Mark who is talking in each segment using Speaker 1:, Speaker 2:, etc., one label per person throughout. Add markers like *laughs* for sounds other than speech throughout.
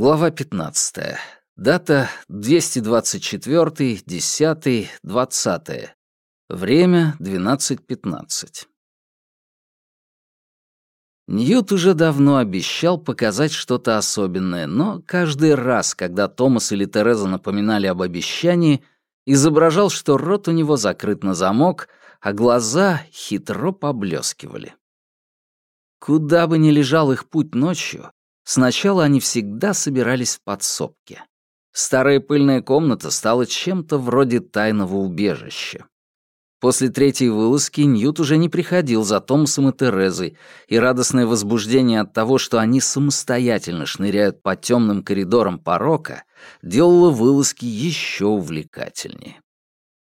Speaker 1: Глава 15. Дата 224, 10, 20. Время 12.15. Ньют уже давно обещал показать что-то особенное, но каждый раз, когда Томас или Тереза напоминали об обещании, изображал, что рот у него закрыт на замок, а глаза хитро поблескивали. Куда бы ни лежал их путь ночью, Сначала они всегда собирались в подсобке. Старая пыльная комната стала чем-то вроде тайного убежища. После третьей вылазки Ньют уже не приходил за Томасом и Терезой, и радостное возбуждение от того, что они самостоятельно шныряют по темным коридорам порока, делало вылазки еще увлекательнее.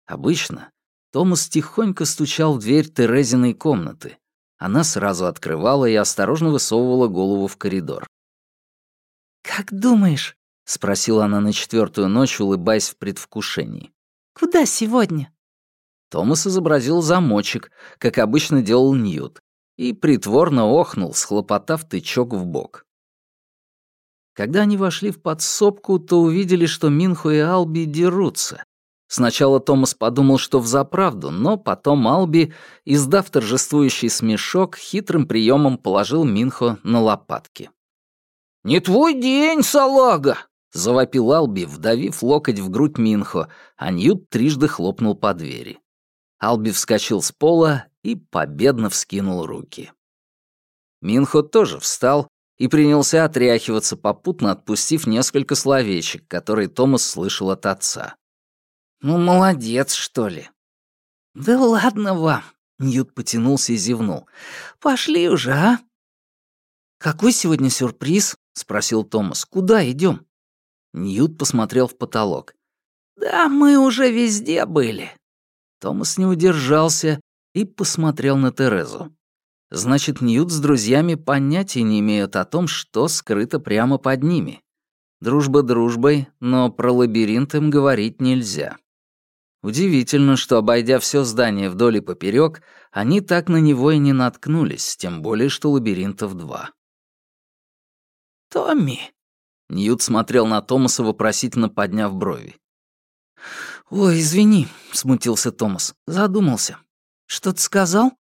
Speaker 1: Обычно Томас тихонько стучал в дверь Терезиной комнаты. Она сразу открывала и осторожно высовывала голову в коридор.
Speaker 2: «Как думаешь?»
Speaker 1: — спросила она на четвертую ночь, улыбаясь в предвкушении.
Speaker 2: «Куда сегодня?»
Speaker 1: Томас изобразил замочек, как обычно делал Ньют, и притворно охнул, схлопотав тычок в бок. Когда они вошли в подсобку, то увидели, что Минхо и Алби дерутся. Сначала Томас подумал, что взаправду, но потом Алби, издав торжествующий смешок, хитрым приемом положил Минхо на лопатки. «Не твой день, салага!» — завопил Алби, вдавив локоть в грудь Минхо, а Ньют трижды хлопнул по двери. Алби вскочил с пола и победно вскинул руки. Минхо тоже встал и принялся отряхиваться, попутно отпустив несколько словечек, которые Томас слышал от отца.
Speaker 2: «Ну, молодец, что ли?» «Да ладно вам!» — Ньют потянулся и зевнул. «Пошли уже, а?» «Какой сегодня сюрприз?» — спросил Томас. «Куда идем? Ньют посмотрел в потолок. «Да мы уже везде были». Томас не удержался и посмотрел на Терезу. Значит, Ньют с друзьями понятия не имеют о том, что скрыто прямо под ними. Дружба дружбой, но про лабиринт им говорить нельзя. Удивительно, что, обойдя все здание вдоль и поперек, они так на него и не наткнулись, тем более, что лабиринтов два.
Speaker 1: «Томми!» Ньют смотрел на Томаса, вопросительно подняв брови.
Speaker 2: «Ой, извини», — смутился Томас. «Задумался. Что ты сказал?»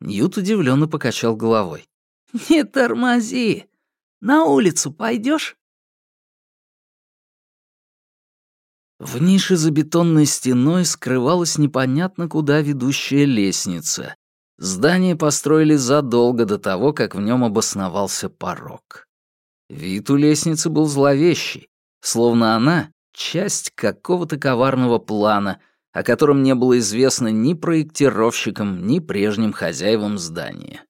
Speaker 1: Ньют удивленно покачал головой.
Speaker 2: «Не тормози. На улицу пойдешь?
Speaker 1: В нише за бетонной стеной скрывалась непонятно куда ведущая лестница. Здание построили задолго до того, как в нем обосновался порог. Вид у лестницы был зловещий, словно она — часть какого-то коварного плана, о котором не было известно ни проектировщикам, ни прежним хозяевам здания.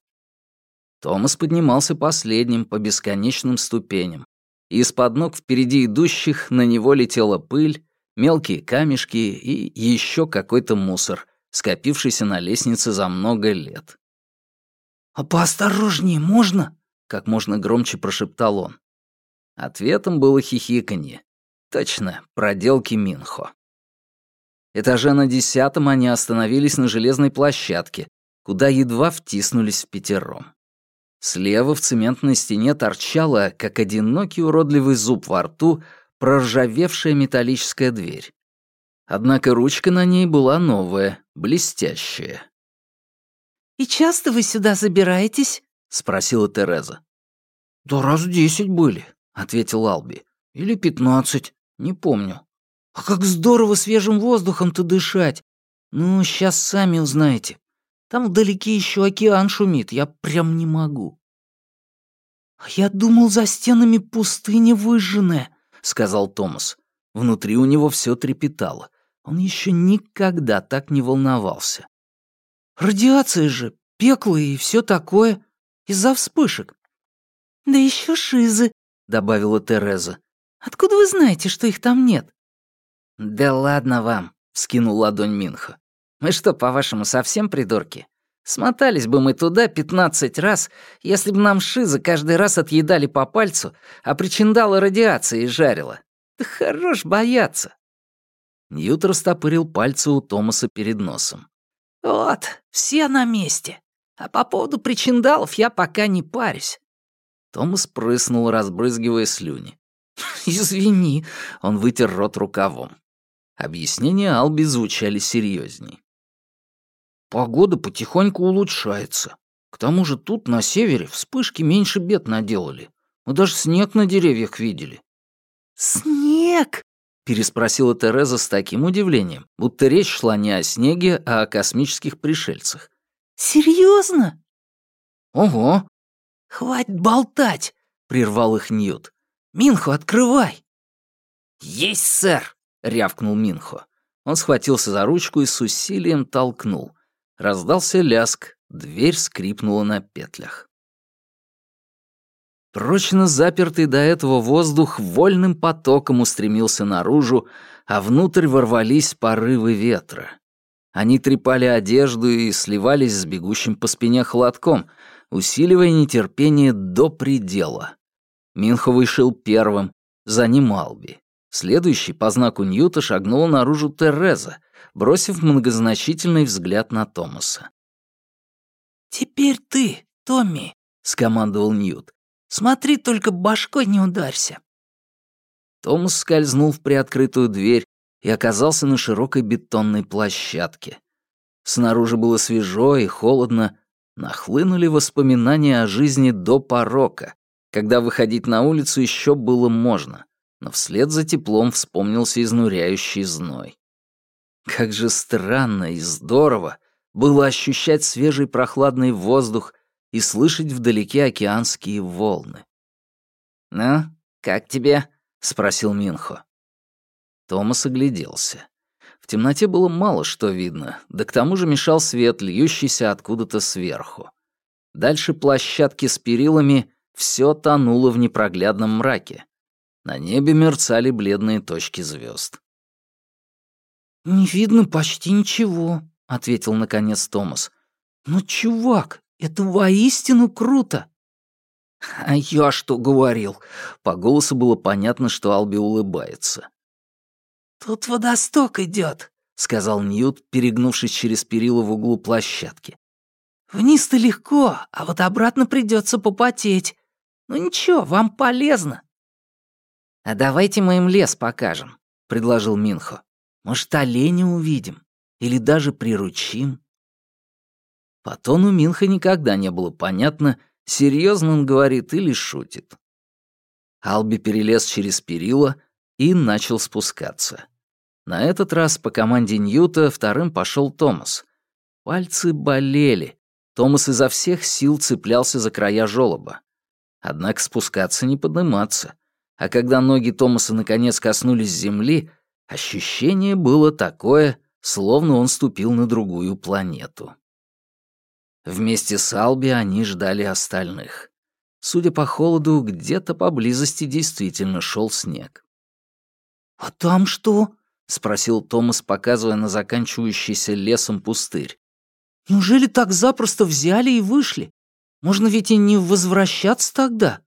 Speaker 1: Томас поднимался последним по бесконечным ступеням, и из-под ног впереди идущих на него летела пыль, мелкие камешки и еще какой-то мусор, скопившийся на лестнице за много лет.
Speaker 2: «А поосторожнее можно?»
Speaker 1: Как можно громче прошептал он. Ответом было хихиканье. Точно, проделки Минхо. Этаже на десятом они остановились на железной площадке, куда едва втиснулись в пятером. Слева в цементной стене торчала, как одинокий уродливый зуб во рту, проржавевшая металлическая дверь. Однако ручка на ней была новая, блестящая.
Speaker 2: «И часто вы сюда забираетесь?»
Speaker 1: — спросила Тереза.
Speaker 2: «Да раз десять были», — ответил Алби. «Или пятнадцать, не помню. А как здорово свежим воздухом-то дышать! Ну, сейчас сами узнаете. Там вдалеке еще океан шумит, я прям не могу». «А я думал, за стенами пустыня выжженная», — сказал Томас. Внутри у него все трепетало. Он еще никогда так не волновался. «Радиация же, пекло и все такое. Из-за вспышек». «Да еще шизы», — добавила Тереза. «Откуда вы знаете, что их там нет?»
Speaker 1: «Да ладно вам», — скинул ладонь Минха. «Мы что, по-вашему, совсем придурки? Смотались бы мы туда пятнадцать раз, если бы нам шизы каждый раз отъедали по пальцу, а причиндала радиации жарила. Да хорош бояться». Ньют растопырил пальцы у Томаса перед носом.
Speaker 2: «Вот, все на месте. А по поводу причиндалов я пока не парюсь.
Speaker 1: Томас прыснул, разбрызгивая слюни. *laughs* «Извини», — он вытер рот рукавом. Объяснения Алби звучали серьезней. «Погода потихоньку улучшается. К тому же тут, на севере, вспышки меньше бед наделали. Мы даже снег на деревьях видели».
Speaker 2: «Снег?» — переспросила Тереза с таким удивлением, будто речь шла не о снеге, а о космических пришельцах. «Серьезно?»
Speaker 1: «Ого!»
Speaker 2: «Хватит болтать!» — прервал их Ньют. «Минхо, открывай!»
Speaker 1: «Есть, сэр!» — рявкнул Минхо. Он схватился за ручку и с усилием толкнул. Раздался ляск, дверь скрипнула на петлях. Прочно запертый до этого воздух вольным потоком устремился наружу, а внутрь ворвались порывы ветра. Они трепали одежду и сливались с бегущим по спине холодком, усиливая нетерпение до предела. Минхо вышел первым, за ним Алби. Следующий по знаку Ньюта шагнула наружу Тереза, бросив многозначительный взгляд на Томаса.
Speaker 2: «Теперь ты, Томми», — скомандовал Ньют. Смотри, только башкой не ударься».
Speaker 1: Томас скользнул в приоткрытую дверь и оказался на широкой бетонной площадке. Снаружи было свежо и холодно, нахлынули воспоминания о жизни до порока, когда выходить на улицу еще было можно, но вслед за теплом вспомнился изнуряющий зной. Как же странно и здорово было ощущать свежий прохладный воздух и слышать вдалеке океанские волны. «Ну, как тебе?» — спросил Минхо. Томас огляделся. В темноте было мало что видно, да к тому же мешал свет, льющийся откуда-то сверху. Дальше площадки с перилами все тонуло в непроглядном мраке. На небе мерцали бледные точки звезд.
Speaker 2: «Не видно почти ничего», — ответил наконец Томас. «Но, чувак, это воистину круто!»
Speaker 1: «А я что говорил?» По голосу было понятно, что Алби улыбается.
Speaker 2: «Тут водосток идет, сказал Ньют, перегнувшись через перила в углу площадки. «Вниз-то легко, а вот обратно придется попотеть. Ну ничего, вам полезно».
Speaker 1: «А давайте мы им лес покажем», — предложил Минхо. «Может, оленя увидим? Или даже приручим?» По тону Минха никогда не было понятно, серьезно он говорит или шутит. Алби перелез через перила и начал спускаться. На этот раз по команде Ньюта вторым пошел Томас. Пальцы болели. Томас изо всех сил цеплялся за края жёлоба. Однако спускаться не подниматься. А когда ноги Томаса наконец коснулись земли, ощущение было такое, словно он ступил на другую планету. Вместе с Алби они ждали остальных. Судя по холоду, где-то поблизости действительно шел снег.
Speaker 2: «А там что?»
Speaker 1: — спросил Томас, показывая на заканчивающийся лесом пустырь.
Speaker 2: «Неужели так запросто взяли и вышли? Можно ведь и не возвращаться тогда?»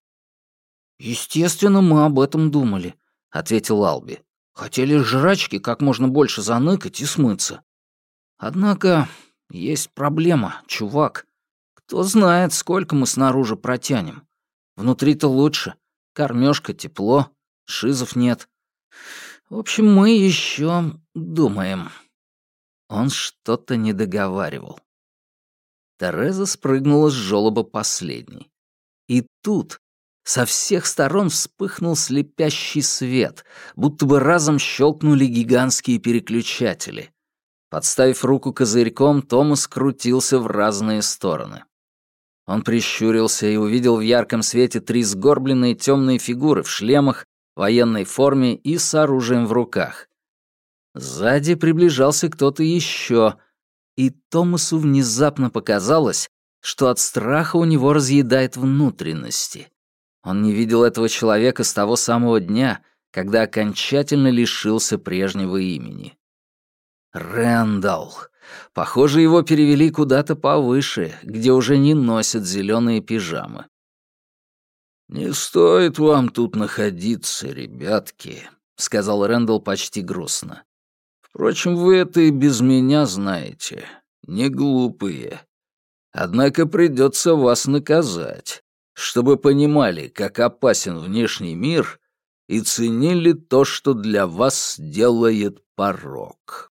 Speaker 1: «Естественно, мы об этом думали», — ответил Алби. «Хотели жрачки как можно больше заныкать и смыться. Однако есть проблема, чувак. Кто знает, сколько мы снаружи протянем. Внутри-то лучше. Кормежка, тепло, шизов нет. В общем, мы еще думаем. Он что-то не договаривал. Тереза спрыгнула с жёлоба последней. И тут со всех сторон вспыхнул слепящий свет, будто бы разом щелкнули гигантские переключатели. Подставив руку козырьком, Томас крутился в разные стороны. Он прищурился и увидел в ярком свете три сгорбленные темные фигуры в шлемах, военной форме и с оружием в руках. Сзади приближался кто-то еще, и Томасу внезапно показалось, что от страха у него разъедает внутренности. Он не видел этого человека с того самого дня, когда окончательно лишился прежнего имени. Рэндалл. Похоже, его перевели куда-то повыше, где уже не носят зеленые пижамы. «Не стоит вам тут находиться, ребятки», — сказал Рэндалл почти грустно. «Впрочем, вы это и без меня знаете. Не глупые. Однако придется вас наказать. чтобы понимали, как опасен внешний мир и ценили то, что для вас делает порог».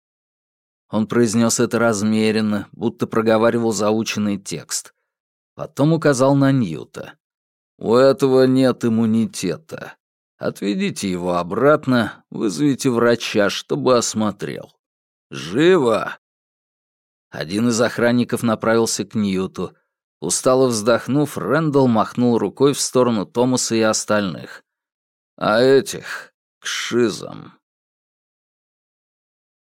Speaker 1: Он произнес это размеренно, будто проговаривал заученный текст. Потом указал на Ньюта. «У этого нет иммунитета. Отведите его обратно, вызовите врача, чтобы осмотрел. Живо!» Один из охранников направился к Ньюту. Устало вздохнув, Рэндалл махнул рукой в сторону Томаса и остальных. «А этих — к шизам».